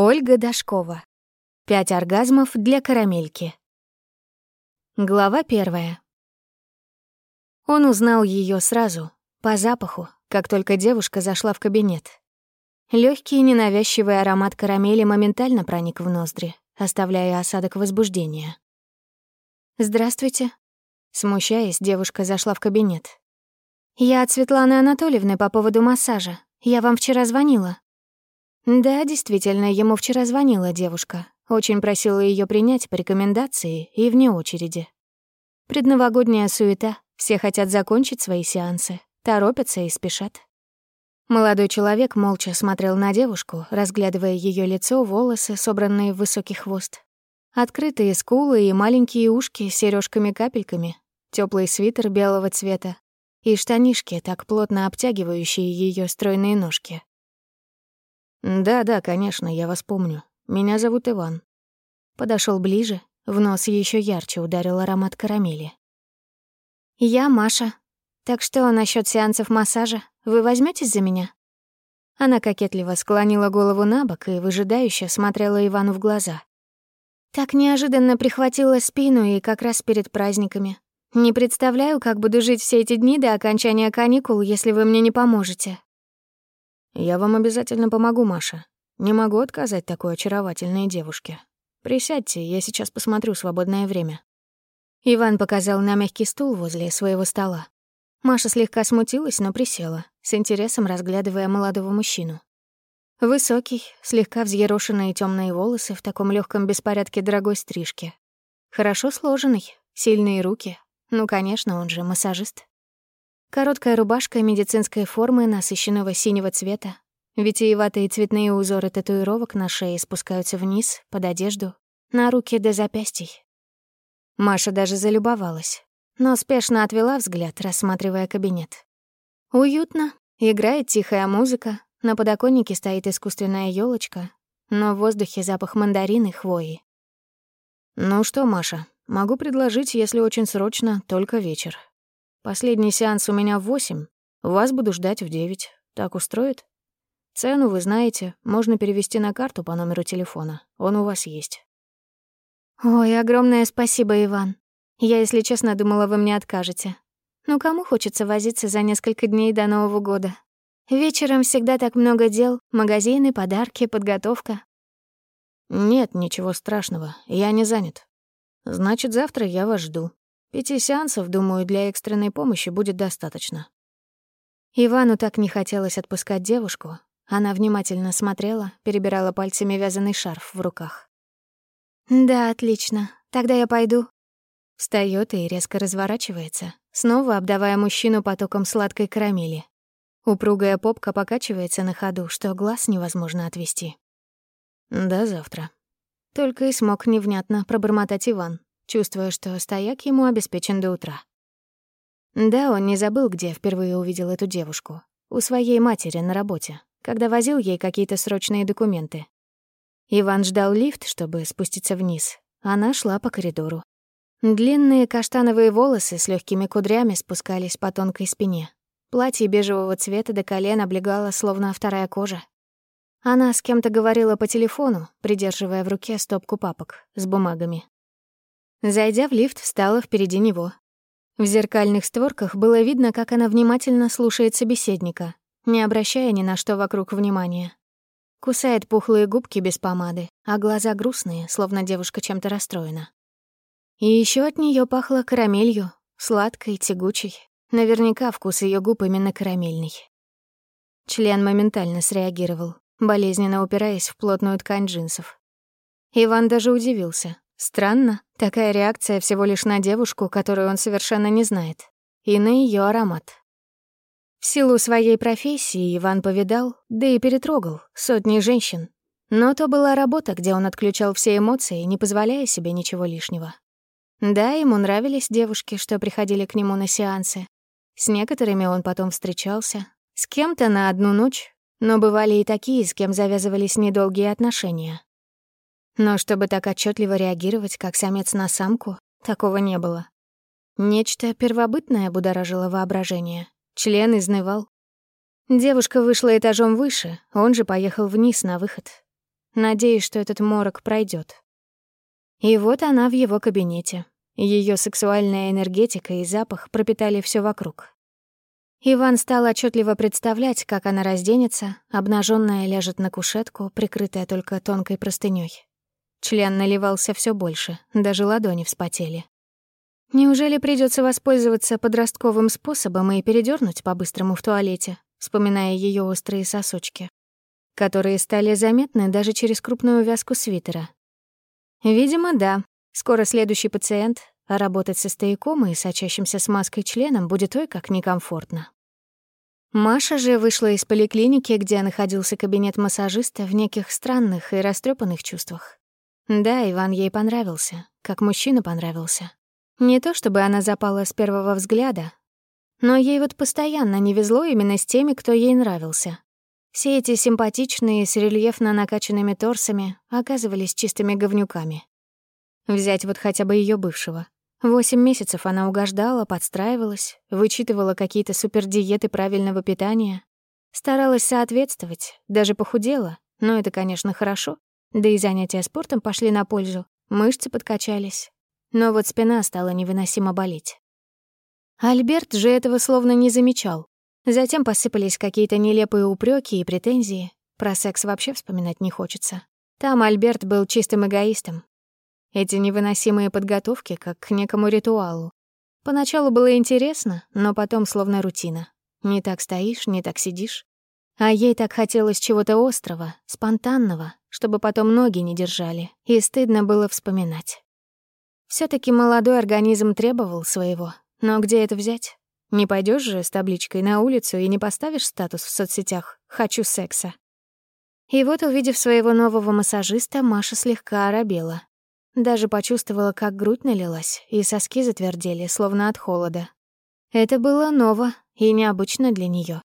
Ольга Дашкова. Пять оргазмов для карамельки. Глава первая. Он узнал ее сразу, по запаху, как только девушка зашла в кабинет. Легкий ненавязчивый аромат карамели моментально проник в ноздри, оставляя осадок возбуждения. «Здравствуйте». Смущаясь, девушка зашла в кабинет. «Я от Светланы Анатольевны по поводу массажа. Я вам вчера звонила». Да, действительно, ему вчера звонила девушка. Очень просила ее принять по рекомендации и вне очереди. Предновогодняя суета, все хотят закончить свои сеансы, торопятся и спешат. Молодой человек молча смотрел на девушку, разглядывая ее лицо, волосы, собранные в высокий хвост. Открытые скулы и маленькие ушки с сережками-капельками, теплый свитер белого цвета и штанишки, так плотно обтягивающие ее стройные ножки. «Да-да, конечно, я вас помню. Меня зовут Иван». Подошел ближе, в нос еще ярче ударил аромат карамели. «Я Маша. Так что насчет сеансов массажа? Вы возьметесь за меня?» Она кокетливо склонила голову на бок и выжидающе смотрела Ивану в глаза. Так неожиданно прихватила спину и как раз перед праздниками. Не представляю, как буду жить все эти дни до окончания каникул, если вы мне не поможете. «Я вам обязательно помогу, Маша. Не могу отказать такой очаровательной девушке. Присядьте, я сейчас посмотрю свободное время». Иван показал на мягкий стул возле своего стола. Маша слегка смутилась, но присела, с интересом разглядывая молодого мужчину. Высокий, слегка взъерошенные темные волосы в таком легком беспорядке дорогой стрижки. Хорошо сложенный, сильные руки. Ну, конечно, он же массажист. Короткая рубашка медицинской формы насыщенного синего цвета. Витиеватые цветные узоры татуировок на шее спускаются вниз, под одежду, на руки до запястий. Маша даже залюбовалась, но спешно отвела взгляд, рассматривая кабинет. Уютно, играет тихая музыка, на подоконнике стоит искусственная елочка, но в воздухе запах мандарины и хвои. «Ну что, Маша, могу предложить, если очень срочно, только вечер. Последний сеанс у меня в восемь, вас буду ждать в девять. Так устроит? Цену вы знаете, можно перевести на карту по номеру телефона. Он у вас есть. Ой, огромное спасибо, Иван. Я, если честно, думала, вы мне откажете. Ну, кому хочется возиться за несколько дней до Нового года? Вечером всегда так много дел, магазины, подарки, подготовка. Нет, ничего страшного, я не занят. Значит, завтра я вас жду. Пяти сеансов, думаю, для экстренной помощи будет достаточно. Ивану так не хотелось отпускать девушку. Она внимательно смотрела, перебирала пальцами вязаный шарф в руках. «Да, отлично. Тогда я пойду». Встаёт и резко разворачивается, снова обдавая мужчину потоком сладкой карамели. Упругая попка покачивается на ходу, что глаз невозможно отвести. «До завтра». Только и смог невнятно пробормотать Иван, чувствуя, что стояк ему обеспечен до утра. Да, он не забыл, где впервые увидел эту девушку. У своей матери на работе, когда возил ей какие-то срочные документы. Иван ждал лифт, чтобы спуститься вниз. Она шла по коридору. Длинные каштановые волосы с легкими кудрями спускались по тонкой спине. Платье бежевого цвета до колен облегало, словно вторая кожа. Она с кем-то говорила по телефону, придерживая в руке стопку папок с бумагами. Зайдя в лифт, встала впереди него. В зеркальных створках было видно, как она внимательно слушает собеседника, не обращая ни на что вокруг внимания. Кусает пухлые губки без помады, а глаза грустные, словно девушка чем-то расстроена. И еще от нее пахло карамелью, сладкой, тягучей. Наверняка вкус ее губ именно карамельный. Член моментально среагировал, болезненно упираясь в плотную ткань джинсов. Иван даже удивился. Странно, такая реакция всего лишь на девушку, которую он совершенно не знает, и на ее аромат. В силу своей профессии Иван повидал, да и перетрогал, сотни женщин. Но то была работа, где он отключал все эмоции, не позволяя себе ничего лишнего. Да, ему нравились девушки, что приходили к нему на сеансы. С некоторыми он потом встречался, с кем-то на одну ночь, но бывали и такие, с кем завязывались недолгие отношения. Но чтобы так отчетливо реагировать, как самец на самку, такого не было. Нечто первобытное будоражило воображение. Член изнывал. Девушка вышла этажом выше, он же поехал вниз на выход. надеясь, что этот морок пройдет. И вот она в его кабинете. Ее сексуальная энергетика и запах пропитали все вокруг. Иван стал отчетливо представлять, как она разденется, обнаженная ляжет на кушетку, прикрытая только тонкой простыней. Член наливался все больше, даже ладони вспотели. Неужели придется воспользоваться подростковым способом и передернуть по-быстрому в туалете, вспоминая ее острые сосочки, которые стали заметны даже через крупную вязку свитера? Видимо, да. Скоро следующий пациент, а работать со стояком и сочащимся смазкой членом будет ой как некомфортно. Маша же вышла из поликлиники, где находился кабинет массажиста в неких странных и растрепанных чувствах. Да, Иван ей понравился, как мужчина понравился. Не то чтобы она запала с первого взгляда, но ей вот постоянно не везло именно с теми, кто ей нравился. Все эти симпатичные с рельефно накачанными торсами оказывались чистыми говнюками. Взять вот хотя бы ее бывшего. Восемь месяцев она угождала, подстраивалась, вычитывала какие-то супердиеты правильного питания, старалась соответствовать, даже похудела, но это, конечно, хорошо. Да и занятия спортом пошли на пользу, мышцы подкачались. Но вот спина стала невыносимо болеть. Альберт же этого словно не замечал. Затем посыпались какие-то нелепые упреки и претензии. Про секс вообще вспоминать не хочется. Там Альберт был чистым эгоистом, эти невыносимые подготовки, как к некому ритуалу. Поначалу было интересно, но потом словно рутина. Не так стоишь, не так сидишь. А ей так хотелось чего-то острого, спонтанного, чтобы потом ноги не держали, и стыдно было вспоминать. все таки молодой организм требовал своего, но где это взять? Не пойдешь же с табличкой на улицу и не поставишь статус в соцсетях «хочу секса». И вот, увидев своего нового массажиста, Маша слегка оробела. Даже почувствовала, как грудь налилась, и соски затвердели, словно от холода. Это было ново и необычно для нее.